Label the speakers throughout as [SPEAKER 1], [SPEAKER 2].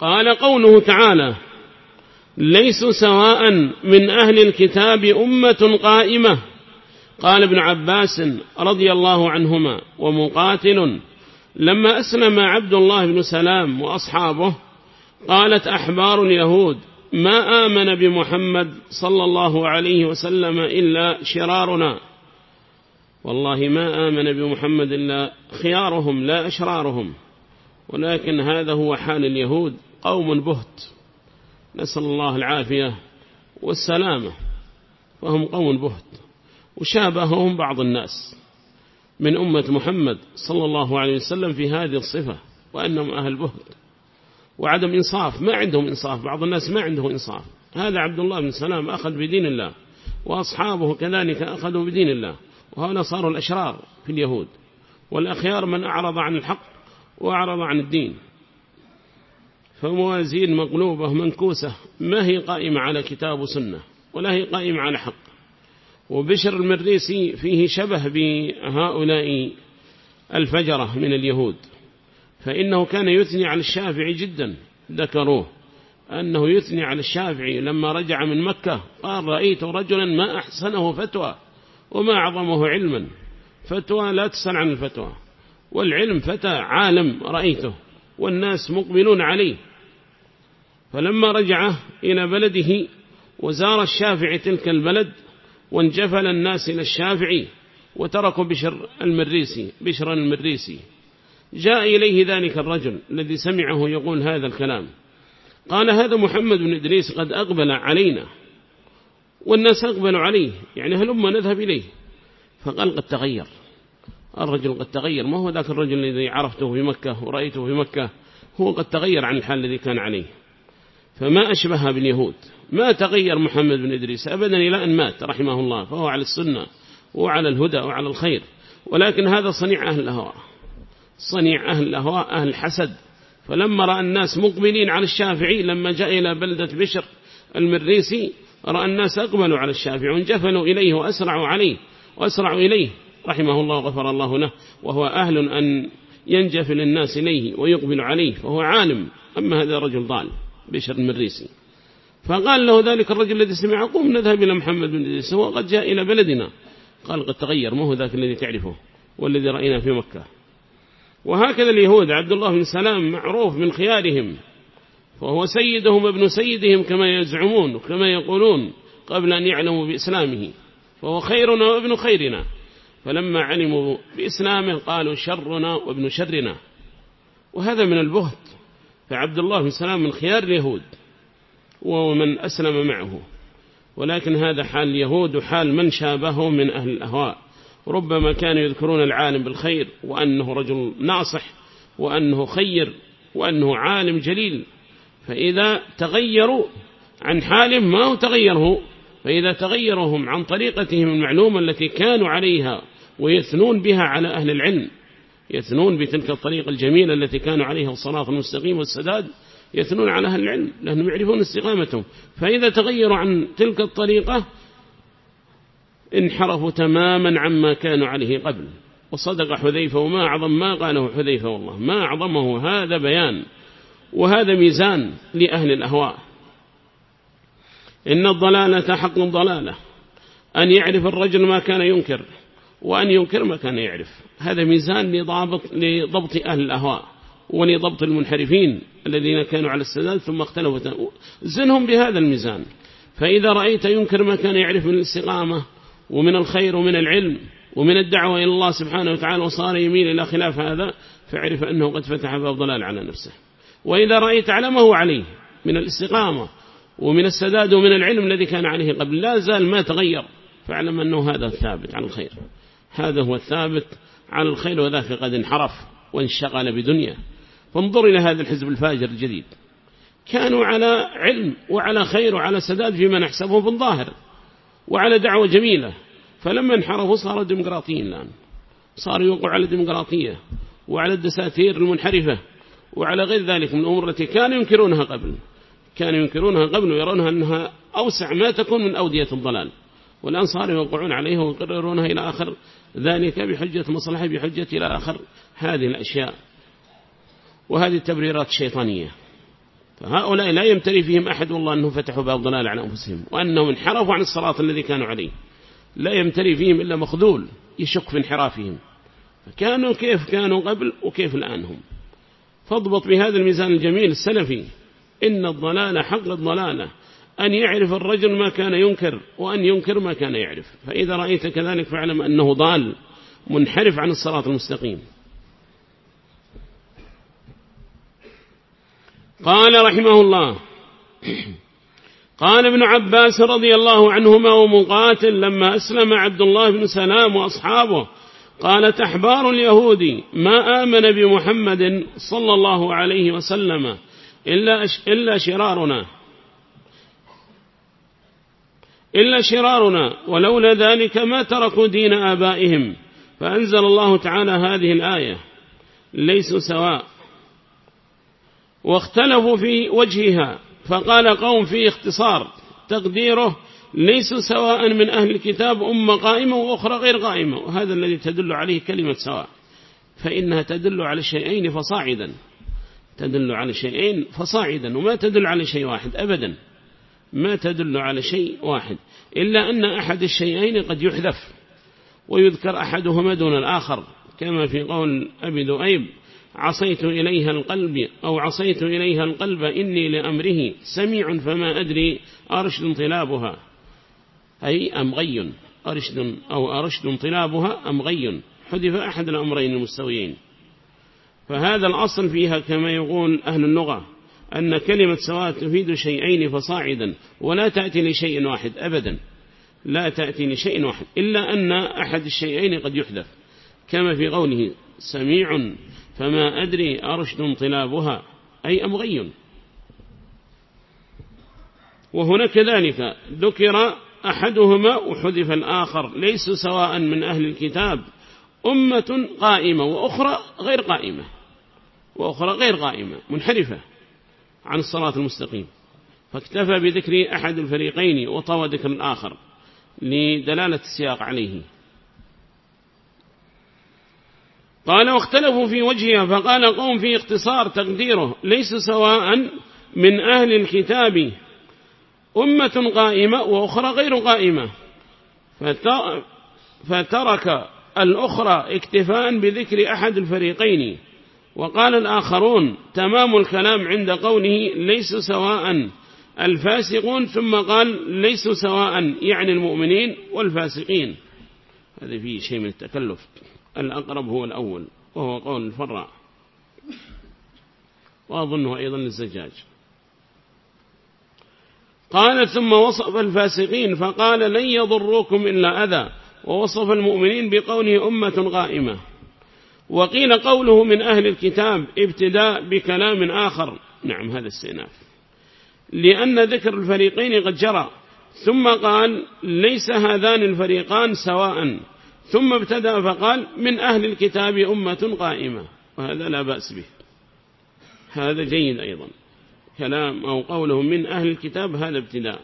[SPEAKER 1] قال قوله تعالى ليسوا سواء من أهل الكتاب أمة قائمة. قال ابن عباس رضي الله عنهما ومقاتل لما أسلم عبد الله بن سلام وأصحابه قالت أحبار اليهود ما آمن بمحمد صلى الله عليه وسلم إلا شرارنا. والله ما آمن بمحمد إلا خيارهم لا أشرارهم. ولكن هذا هو حال اليهود. قوم بهت. نسأل الله العافية والسلامة. فهم قوم بهت. وشابههم بعض الناس. من أمة محمد صلى الله عليه وسلم في هذه الصفة. وأنهم أهل بهت. وعدم إنصاف. ما عندهم إنصاف. بعض الناس ما عنده إنصاف. هذا عبد الله بن سلام أخذ بدين الله. وأصحابه كذلك أخذوا بدين الله. وهؤلاء صاروا الأشرار في اليهود. والأخيار من أعرض عن الحق وأعرض عن الدين. فموازين مقلوبة منكوسة. ما هي قائمة على كتاب وسنة؟ ولا هي قائمة على حق. وبشر المريسي فيه شبه بهؤلاء الفجرة من اليهود. فإنه كان يثني على الشافعي جدا. ذكروه. أنه يثني على الشافعي لما رجع من مكة. قال رأيت رجلا ما أحسنه فتوى وما أعظمه علما. فتوى لا تسأل عن الفتوى. والعلم فتى عالم رأيته. والناس مقبلون عليه. فلما رجع إلى بلده وزار الشافعي تلك البلد وانجفل الناس إلى الشافعي وتركوا بشر المريسي بشر المريسي. جاء إليه ذلك الرجل الذي سمعه يقول هذا الكلام. قال هذا محمد بن إدريس قد أقبل علينا والناس أقبلوا عليه يعني هلما نذهب إليه؟ فقال قد تغير. الرجل قد تغير ما هو ذاك الرجل الذي عرفته في مكة ورأيته في مكة؟ هو قد تغير عن الحال الذي كان عليه. فما أشبه باليهود. ما تغير محمد بن إدريس؟ أبدا إلى أن مات رحمه الله فهو على السنة وعلى الهدى وعلى الخير. ولكن هذا صنيع أهل الهواء صنيع أهل الأهواء أهل الحسد فلما رأى الناس مقبلين على الشافعي لما جاء إلى بلدة بشر المريسي رأى الناس أقبلوا على الشافعي وانجفلوا إليه وأسرعوا عليه وأسرعوا إليه. رحمه الله وغفر الله له وهو أهل أن ينجفل الناس إليه ويقبل عليه فهو عالم. أما هذا رجل ضال. بشر المريسي فقال له ذلك الرجل الذي سمع قم نذهب إلى محمد بن إدريس هو قد جاء إلى بلدنا. قال قد تغير ما هو ذاك الذي تعرفه والذي رأينا في مكة؟ وهكذا اليهود عبد الله بن سلام معروف من خيارهم وهو سيدهم ابن سيدهم كما يزعمون وكما يقولون قبل أن يعلموا بإسلامه فهو خيرنا وابن خيرنا. فلما علموا بإسلامه قالوا شرنا وابن شرنا. وهذا من البهت. فعبد الله بن سلام من خيار اليهود ومن أسلم معه. ولكن هذا حال اليهود وحال من شابه من أهل الأهواء. ربما كانوا يذكرون العالم بالخير وأنه رجل ناصح وأنه خير وأنه عالم جليل. فإذا تغيروا عن حالهم ما تغيره فإذا تغيرهم عن طريقتهم المعلومة التي كانوا عليها ويثنون بها على أهل العلم يثنون بتلك الطريقة الجميلة التي كانوا عليها الصلاة المستقيم والسداد يثنون على أهل العلم لأنهم يعرفون استقامتهم. فإذا تغيروا عن تلك الطريقة انحرفوا تماما عما كانوا عليه قبل. وصدق حذيفة وما أعظم ما قاله حذيفة والله ما أعظمه هذا بيان وهذا ميزان لأهل الأهواء. إن الضلالة حق ضلالة أن يعرف الرجل ما كان ينكر. وأن ينكر ما كان يعرف. هذا ميزان لضبط, لضبط أهل الأهواء ولضبط المنحرفين الذين كانوا على السداد ثم اختلفوا. زنهم بهذا الميزان. فإذا رأيت ينكر ما كان يعرف من الاستقامة ومن الخير ومن العلم ومن الدعوة إلى الله سبحانه وتعالى وصار يميل إلى خلاف هذا فاعرف أنه قد فتح باب ضلال على نفسه. وإذا رأيت على ما هو عليه من الاستقامة ومن السداد ومن العلم الذي كان عليه قبل لا زال ما تغير. فاعلم أنه هذا الثابت على الخير. هذا هو الثابت على الخير وذاك قد انحرف وانشغل بدنيا. فانظر إلى هذا الحزب الفاجر الجديد. كانوا على علم وعلى خير وعلى سداد فيما نحسبه في الظاهر وعلى دعوة جميلة. فلما انحرفوا صاروا ديمقراطيين الآن. صاروا يوقعوا على الديمقراطية وعلى الدساتير المنحرفة وعلى غير ذلك من الأمور التي كانوا ينكرونها قبل. كانوا ينكرونها قبل ويرونها أنها أوسع ما تكون من أودية الضلال. والآن صاروا يوقعون عليها ويقررونها إلى آخر ذلك بحجة مصلحة بحجة إلى آخر هذه الأشياء. وهذه التبريرات الشيطانية. فهؤلاء لا يمتري فيهم أحد والله أنهم فتحوا باب ضلال على أنفسهم. وأنهم انحرفوا عن الصراط الذي كانوا عليه. لا يمتري فيهم إلا مخذول يشك في انحرافهم. فكانوا كيف كانوا قبل وكيف الآن هم. فاضبط بهذا الميزان الجميل السلفي. إن الضلال حق الضلالة. أن يعرف الرجل ما كان ينكر وأن ينكر ما كان يعرف. فإذا رأيت كذلك فاعلم أنه ضال منحرف عن الصراط المستقيم. قال رحمه الله قال ابن عباس رضي الله عنهما ومقاتل لما أسلم عبد الله بن سلام وأصحابه قالت أحبار اليهود ما آمن بمحمد صلى الله عليه وسلم إلا, إلا شرارنا. إلا شرارنا ولولا ذلك ما تركوا دين آبائهم. فأنزل الله تعالى هذه الآية ليسوا سواء. واختلفوا في وجهها فقال قوم في اختصار تقديره ليسوا سواء من أهل الكتاب أمة قائمة وأخرى غير قائمة. وهذا الذي تدل عليه كلمة سواء. فإنها تدل على شيئين فصاعدا. تدل على شيئين فصاعدا وما تدل على شيء واحد أبدا. ما تدل على شيء واحد. إلا أن أحد الشيئين قد يحذف ويذكر أحدهما دون الآخر. كما في قول أبي دؤيب عصيت إليها القلب أو عصيت إليها القلب إني لأمره سميع فما أدري أرشد انطلابها. أي أم غي؟ أرشد أو أرشد انطلابها أم غي؟ حذف أحد الأمرين المستويين. فهذا الأصل فيها كما يقول أهل اللغة. أن كلمة سواء تفيد شيئين فصاعدا ولا تأتي لشيء واحد أبدا. لا تأتي لشيء واحد إلا أن أحد الشيئين قد يحذف كما في قوله سميع فما أدري أرشد انطلابها أي أم غي. وهنا كذلك ذكر أحدهما وحذف الآخر ليس سواء من أهل الكتاب أمة قائمة وأخرى غير قائمة وأخرى غير قائمة منحرفة. عن الصلاة المستقيم. فاكتفى بذكر أحد الفريقين وطوى ذكر الآخر لدلالة السياق عليه. قال واختلفوا في وجهها فقال قوم في اختصار تقديره ليس سواء من أهل الكتاب أمة قائمة وأخرى غير قائمة. فترك الأخرى اكتفاء بذكر أحد الفريقين. وقال الآخرون تمام الكلام عند قوله ليس سواء الفاسقون ثم قال ليس سواء يعني المؤمنين والفاسقين. هذا فيه شيء من التكلف. الأقرب هو الأول وهو قول الفراء. وأظنه أيضا الزجاج. قال ثم وصف الفاسقين فقال لن يضروكم إلا أذى. ووصف المؤمنين بقوله أمة قائمة. وقيل قوله من أهل الكتاب ابتداء بكلام آخر. نعم هذا استئناف. لأن ذكر الفريقين قد جرى. ثم قال ليس هذان الفريقان سواء. ثم ابتدأ فقال من أهل الكتاب أمة قائمة. وهذا لا بأس به. هذا جيد أيضا. كلام أو قوله من أهل الكتاب هذا ابتداء.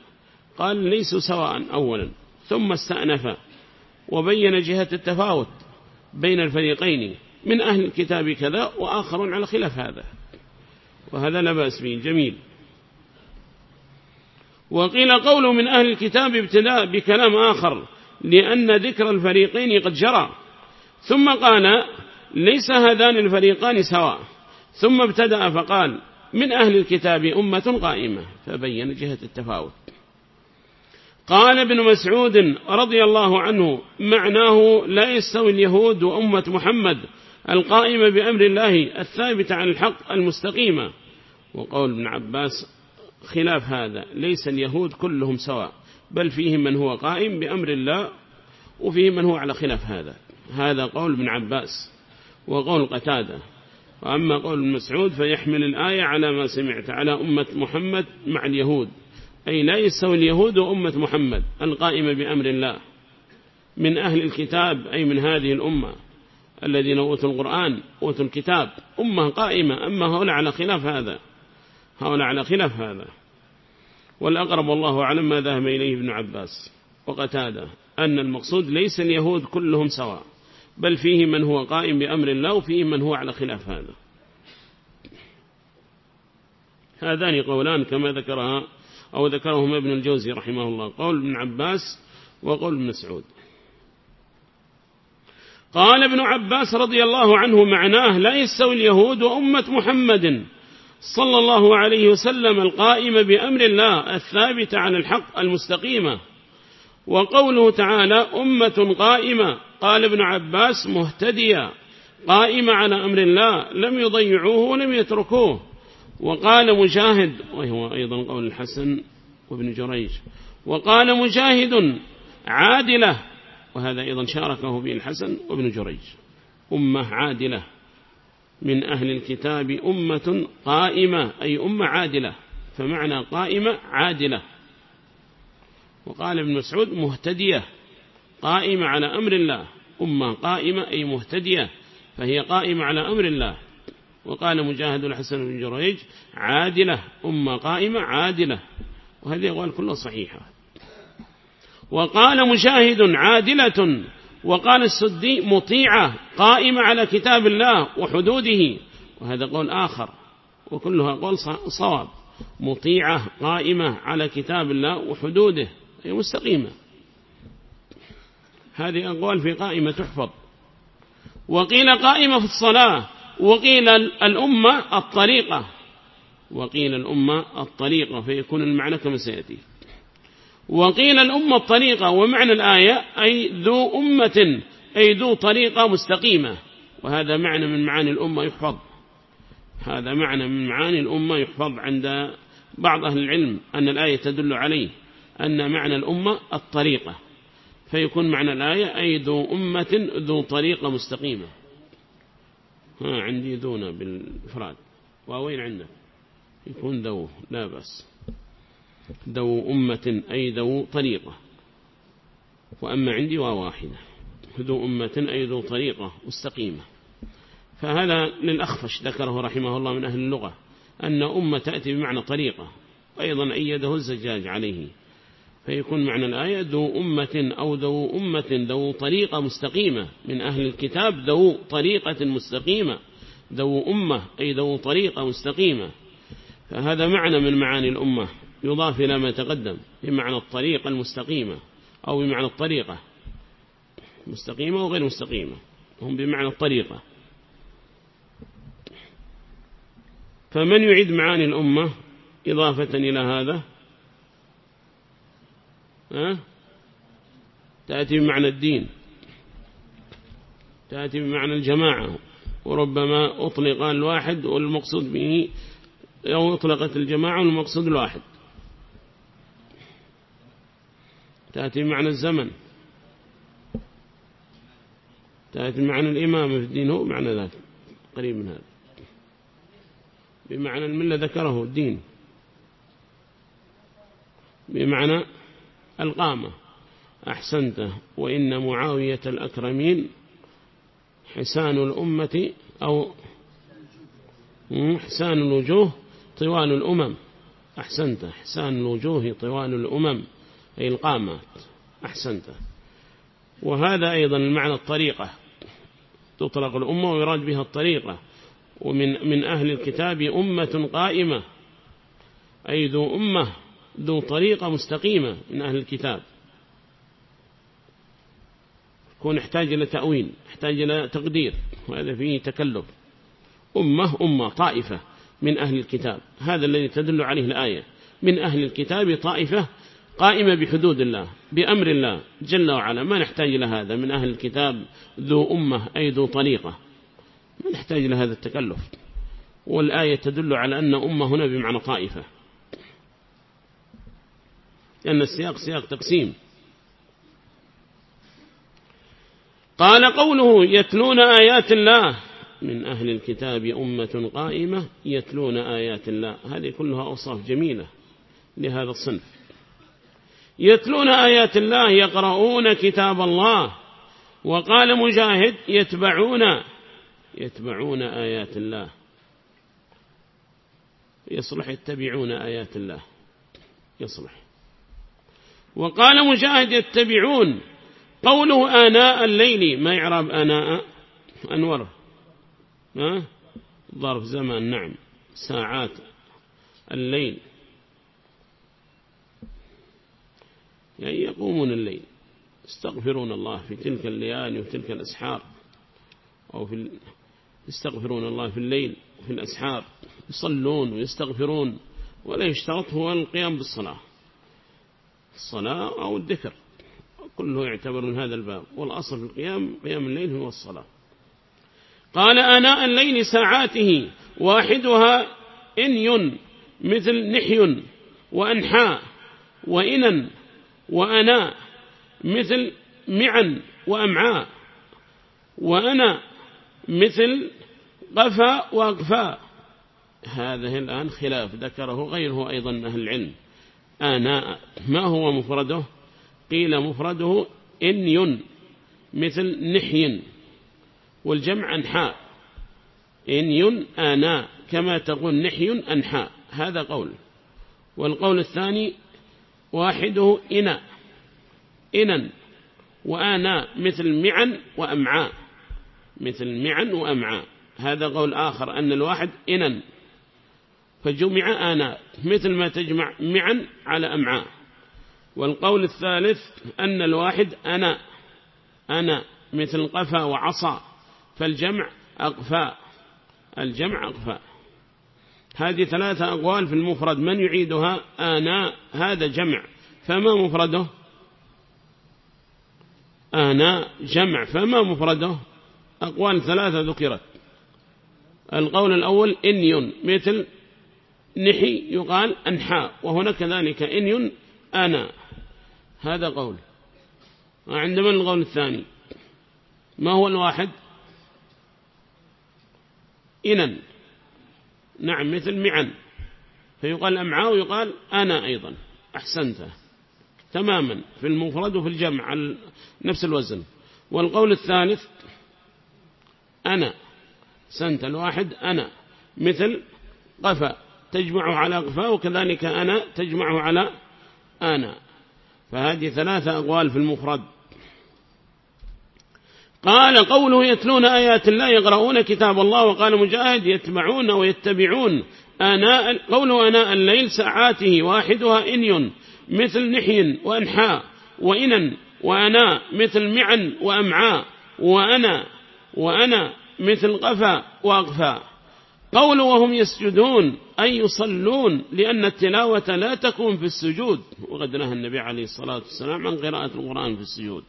[SPEAKER 1] قال ليسوا سواء أولا. ثم استأنف. وبين جهة التفاوت بين الفريقين. من أهل الكتاب كذا وآخرون على خلاف هذا. وهذا لا بأس به. جميل. وقيل قوله من أهل الكتاب ابتداء بكلام آخر لأن ذكر الفريقين قد جرى. ثم قال ليس هذان الفريقان سواء ثم ابتدأ فقال من أهل الكتاب أمة قائمة. فبين جهة التفاوت. قال ابن مسعود رضي الله عنه معناه لا يستوي اليهود وأمة محمد القائمة بأمر الله الثابت عن الحق المستقيمة وقول ابن عباس خلاف هذا ليس اليهود كلهم سواء بل فيهم من هو قائم بأمر الله وفيهم من هو على خلاف هذا. هذا قول ابن عباس وقول قتادة. وأما قول المسعود فيحمل الآية على ما سمعت على أمة محمد مع اليهود. أي لا يستوي اليهود وأمة محمد القائمة بأمر الله من أهل الكتاب أي من هذه الأمة. الذين أوتوا القرآن أوتوا الكتاب. أمة قائمة أما هؤلاء على خلاف هذا. هؤلاء على خلاف هذا. والأقرب والله أعلم ما ذهب إليه ابن عباس وقتاده أن المقصود ليس اليهود كلهم سواء بل فيه من هو قائم بأمر الله وفيه من هو على خلاف هذا. هذان قولان كما ذكرها أو ذكرهما ابن الجوزي رحمه الله قول ابن عباس وقول ابن مسعود. قال ابن عباس رضي الله عنه معناه لا يستوي اليهود وأمة محمد صلى الله عليه وسلم القائمة بأمر الله الثابت على الحق المستقيمة. وقوله تعالى أمة قائمة قال ابن عباس مهتدية قائمة على أمر الله لم يضيعوه ولم يتركوه. وقال مجاهد وهو أيضا قول الحسن وابن جريج وقال مجاهد عادلة وهذا أيضا شاركه به الحسن وابن جريج. أمة عادلة. من أهل الكتاب أمة قائمة أي أمة عادلة. فمعنى قائمة عادلة. وقال ابن مسعود مهتدية. قائمة على أمر الله. أمة قائمة أي مهتدية. فهي قائمة على أمر الله. وقال مجاهد الحسن بن جريج عادلة. أمة قائمة عادلة. وهذه أقوال كلها صحيحة. وقال مجاهد عادلة وقال السدي مطيعة قائمة على كتاب الله وحدوده. وهذا قول آخر وكلها قول صواب. مطيعة قائمة على كتاب الله وحدوده أي مستقيمة. هذه أقوال في قائمة تحفظ. وقيل قائمة في الصلاة وقيل الأمة الطريقة. وقيل الأمة الطريقة فيكون المعنى كما سيأتي. وقيل الأمة الطريقة ومعنى الآية أي ذو أمة أي ذو طريقة مستقيمة. وهذا معنى من معاني الأمة يحفظ. هذا معنى من معاني الأمة يحفظ عند بعض أهل العلم أن الآية تدل عليه أن معنى الأمة الطريقة. فيكون معنى الآية أي ذو أمة ذو طريقة مستقيمة. ها عندي ذونا بالإفراد ووين عندك؟ يكون ذو لا بس ذو أمة أي ذو طريقة. وأما عندي وواحدة ذو أمة أي ذو طريقة مستقيمة. فهذا للأخفش ذكره رحمه الله من أهل اللغة أن أمة تأتي بمعنى طريقة أيضا أيده الزجاج عليه. فيكون معنى الآية ذو أمة أو ذو أمة ذو طريقة مستقيمة. من أهل الكتاب ذو طريقة مستقيمة. ذو أمة أي ذو طريقة مستقيمة. فهذا معنى من معاني الأمة. يضاف إلى ما تقدم بمعنى الطريقة المستقيمة أو بمعنى الطريقة. مستقيمة وغير مستقيمة هم بمعنى الطريقة. فمن يعيد معاني الأمة إضافة إلى هذا؟ ها؟ تأتي بمعنى الدين. تأتي بمعنى الجماعة. وربما أطلق الواحد والمقصود به أو أطلقت الجماعة والمقصود الواحد. تأتي بمعنى الزمن. تأتي بمعنى الإمام في الدين هو معنى ذلك قريب من هذا. بمعنى الملة ذكره الدين. بمعنى القامة. أحسنت وإن معاوية الأكرمين حسان الأمة أو حسان الوجوه طوال الأمم. أحسنت حسان الوجوه طوال الأمم. أي القامات أحسنت. وهذا أيضا المعنى الطريقة. تطلق الأمة ويراد بها الطريقة. ومن من أهل الكتاب أمة قائمة. أي ذو أمة ذو طريقة مستقيمة من أهل الكتاب. يكون يحتاج إلى تأويل يحتاج إلى تقدير. وهذا فيه تكلف. أمة أمة طائفة من أهل الكتاب. هذا الذي تدل عليه الآية. من أهل الكتاب طائفة قائمة بحدود الله بأمر الله جل وعلا. ما نحتاج إلى هذا من أهل الكتاب ذو أمة أي ذو طريقة. ما نحتاج إلى هذا التكلف. والآية تدل على أن أمة هنا بمعنى طائفة. لأن السياق سياق تقسيم. قال قوله يتلون آيات الله. من أهل الكتاب أمة قائمة يتلون آيات الله. هذه كلها أوصاف جميلة لهذا الصنف. يتلون آيات الله يقرؤون كتاب الله. وقال مجاهد يتبعون يتبعون آيات الله. يصلح يتبعون آيات الله. يصلح. وقال مجاهد يتبعون. قوله آناء الليل ما يعرب آناء؟ أنور. ظرف زمان نعم. ساعات الليل. يعني يقومون الليل يستغفرون الله في تلك الليالي وتلك الأسحار أو في يستغفرون الله في الليل وفي الأسحار يصلون ويستغفرون ولا يشترط هو القيام بالصلاة. الصلاة أو الذكر كله يعتبر من هذا الباب. والأصل في القيام قيام الليل هو الصلاة. قال آناء الليل ساعاته واحدها إني مثل نحي وأنحاء وإنا وأنا مثل معا وأمعاء وأنا مثل قفا وأقفاء هذا الآن خلاف ذكره غيره أيضا أهل العلم. آناء ما هو مفرده؟ قيل مفرده إني مثل نحي والجمع أنحاء. إني آناء كما تقول نحي أنحاء. هذا قول. والقول الثاني واحدة إنا. إنا وآناء مثل معا وأمعاء. مثل معا وأمعاء. هذا قول آخر أن الواحد إنا. فجمع آناء مثل ما تجمع معا على أمعاء. والقول الثالث أن الواحد أنا. أنا مثل قفا وعصا. فالجمع أقفاء الجمع أقفاء هذه ثلاثة أقوال في المفرد. من يعيدها؟ آناء. هذا جمع. فما مفرده؟ آناء. جمع. فما مفرده؟ أقوال ثلاثة ذكرت. القول الأول إني مثل نحي يقال أنحاء وهنا كذلك إني أنا هذا قول. وعندما القول الثاني؟ ما هو الواحد؟ إنا نعم مثل معا فيقال أمعاء ويقال أنا أيضا. أحسنت. تماما. في المفرد وفي الجمع على نفس الوزن. والقول الثالث أنا. سنت الواحد أنا. مثل قفا. تجمع على قفا وكذلك أنا تجمع على أنا فهذه ثلاثة أقوال في المفرد. قال قوله يتلون آيات الله يقرؤون كتاب الله وقال مجاهد يتبعون ويتبعون آناء قوله آناء الليل ساعاته واحدها إني مثل نحي وأنحاء وإنا وأنا مثل معا وأمعاء وأنا وأنا مثل قفا وأقفا قول وهم يسجدون أي يصلون لأن التلاوة لا تكون في السجود. وقد نهى النبي عليه الصلاة والسلام عن قراءة القرآن في السجود.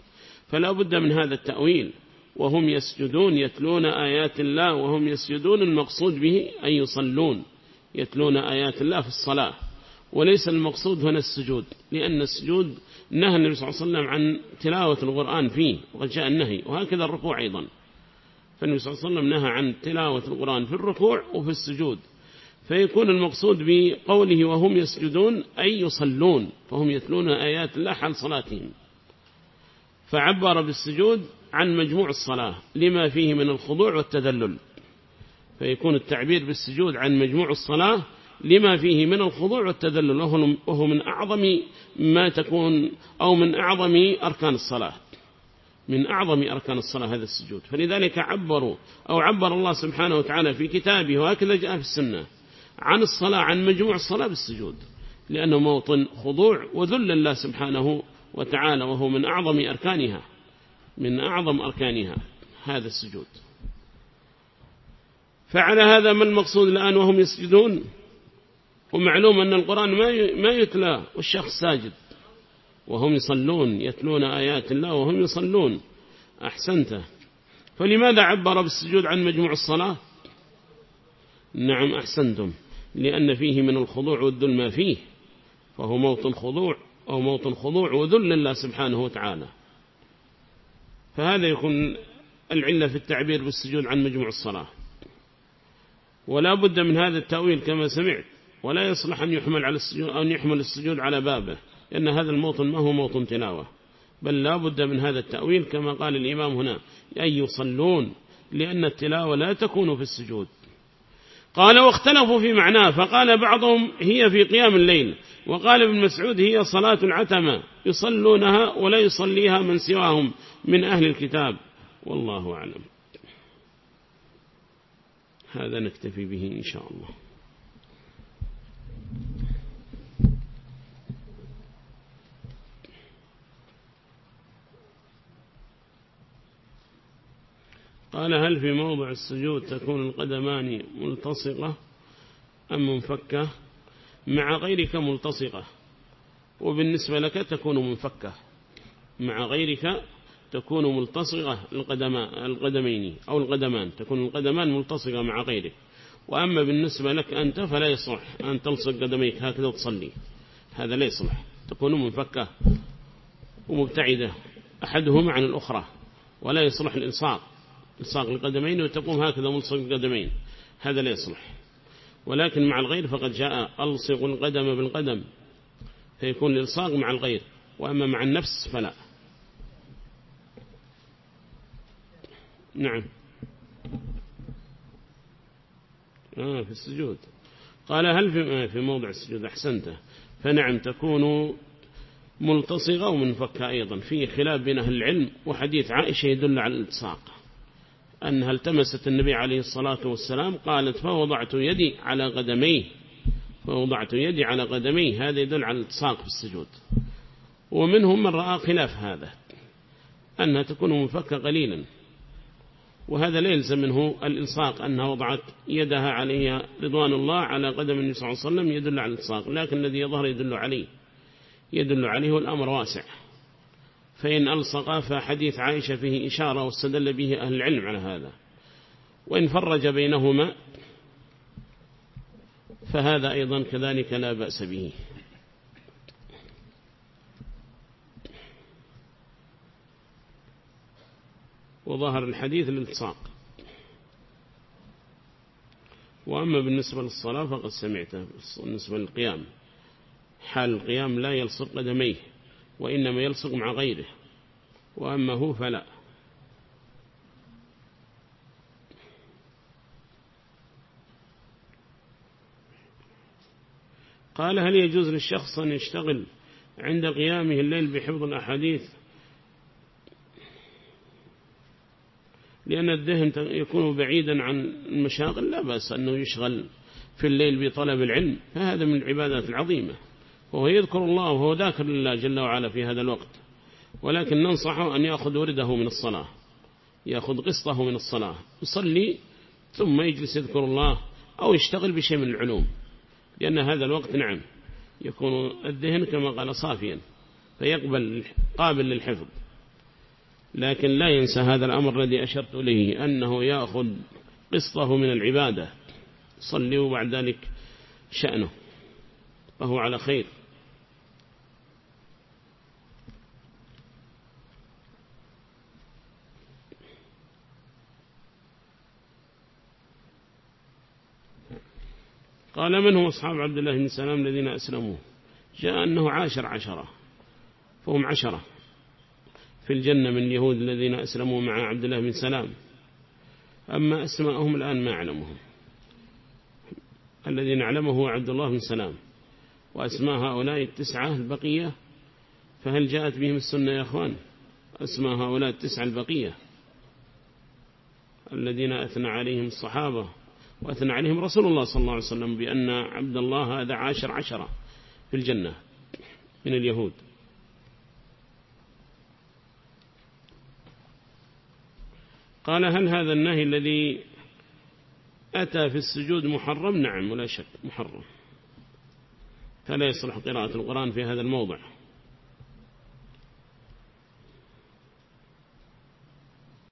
[SPEAKER 1] فلا بد من هذا التأويل. وهم يسجدون يتلون آيات الله وهم يسجدون المقصود به أن يصلون يتلون آيات الله في الصلاة. وليس المقصود هنا السجود لأن السجود نهى النبي صلى الله عليه وسلم عن تلاوة القرآن فيه وقد جاء النهي وهكذا الركوع أيضا. فالنبي صلى الله عليه وسلم نهى عن تلاوة القرآن في الركوع وفي السجود. فيكون المقصود بقوله وهم يسجدون أي يصلون فهم يتلون آيات الله حال صلاتهم. فعبر بالسجود عن مجموع الصلاة لما فيه من الخضوع والتذلل. فيكون التعبير بالسجود عن مجموع الصلاة لما فيه من الخضوع والتذلل وهو من أعظم ما تكون أو من أعظم أركان الصلاة. من أعظم أركان الصلاة هذا السجود. فلذلك عبروا أو عبر الله سبحانه وتعالى في كتابه وهكذا جاء في السنة عن الصلاة عن مجموع الصلاة بالسجود. لأنه موطن خضوع وذل الله سبحانه وتعالى وهو من أعظم أركانها من أعظم أركانها هذا السجود. فعلى هذا ما المقصود الآن وهم يسجدون؟ ومعلوم أن القرآن ما يتلى والشخص ساجد. وهم يصلون يتلون آيات الله وهم يصلون. أحسنت. فلماذا عبر بالسجود عن مجموع الصلاة؟ نعم أحسنتم. لأن فيه من الخضوع والذل ما فيه فهو موطن خضوع أو موطن خضوع وذل الله سبحانه وتعالى. فهذا يكون العلة في التعبير بالسجود عن مجموع الصلاة. ولا بد من هذا التأويل كما سمعت ولا يصلح أن يحمل على السجود أو أن يحمل السجود على بابه لأن هذا الموطن ما هو موطن تلاوة. بل لا بد من هذا التأويل كما قال الإمام هنا أن يصلون؟ لأن التلاوة لا تكون في السجود. قال واختلفوا في معناه فقال بعضهم هي في قيام الليل وقال ابن مسعود هي صلاة العتمة يصلونها ولا يصليها من سواهم من أهل الكتاب. والله أعلم. هذا نكتفي به إن شاء الله. قال هل في موضع السجود تكون القدمان ملتصقة أم منفكة؟ مع غيرك ملتصقة وبالنسبة لك تكون منفكة. مع غيرك تكون ملتصقة القدمين أو القدمان تكون القدمان ملتصقة مع غيرك. وأما بالنسبة لك أنت فلا يصلح أن تلصق قدميك هكذا وتصلي هذا لا يصلح تكون منفكة ومبتعدة أحدهما عن الأخرى ولا يصلح الإلصاق. إلصاق القدمين وتقوم هكذا ملصق القدمين. هذا لا يصلح. ولكن مع الغير فقد جاء ألصق القدم بالقدم. فيكون الإلصاق مع الغير وأما مع النفس فلا. نعم. آه في السجود. قال هل في, آه في موضع السجود أحسنته فنعم تكون ملتصقة ومنفكة أيضا. في خلاف بين أهل العلم وحديث عائشة يدل على الالتصاق أنها التمست النبي عليه الصلاة والسلام قالت فوضعت يدي على قدميه فوضعت يدي على قدميه. هذا يدل على الالتصاق في السجود ومنهم من رأى خلاف هذا أنها تكون منفكة قليلا. وهذا لا يلزم منه الإلصاق أنها وضعت يدها عليها رضوان الله على قدم النبي صلى الله عليه وسلم يدل على الإلصاق. لكن الذي يظهر يدل عليه يدل عليه والأمر واسع. فإن ألصق فحديث عائشة فيه إشارة واستدل به أهل العلم على هذا. وإن فرج بينهما فهذا أيضا كذلك لا بأس به. وظهر الحديث الالتصاق. وأما بالنسبة للصلاة فقد سمعته بالنسبة للقيام. حال القيام لا يلصق قدميه وإنما يلصق مع غيره وأما هو فلا. قال هل يجوز للشخص أن يشتغل عند قيامه الليل بحفظ الأحاديث؟ لأن الذهن يكون بعيدا عن المشاغل لا بأس أنه يشغل في الليل بطلب العلم فهذا من العبادات العظيمة. وهو يذكر الله وهو ذاكر لله جل وعلا في هذا الوقت. ولكن ننصحه أن يأخذ ورده من الصلاة يأخذ قسطه من الصلاة يصلي ثم يجلس يذكر الله أو يشتغل بشيء من العلوم. لأن هذا الوقت نعم يكون الذهن كما قال صافيا فيقبل قابل للحفظ. لكن لا ينسى هذا الأمر الذي أشرت إليه أنه يأخذ قسطه من العبادة. صلي وبعد ذلك شأنه فهو على خير. قال من هم أصحاب عبد الله بن سلام الذين أسلموا جاء أنه عاشر عشرة فهم عشرة في الجنة من اليهود الذين أسلموا مع عبد الله بن سلام. أما أسماءهم الآن ما أعلمهم. الذي نعلمه هو عبد الله بن سلام. وأسماء هؤلاء التسعة البقية فهل جاءت بهم السنة يا أخوان؟ أسماء هؤلاء التسعة البقية الذين أثنى عليهم الصحابة. وأثنى عليهم رسول الله صلى الله عليه وسلم بأن عبد الله هذا عاشر عشرة في الجنة من اليهود. قال هل هذا النهي الذي أتى في السجود محرم؟ نعم ولا شك محرم. فلا يصلح قراءة القرآن في هذا الموضع.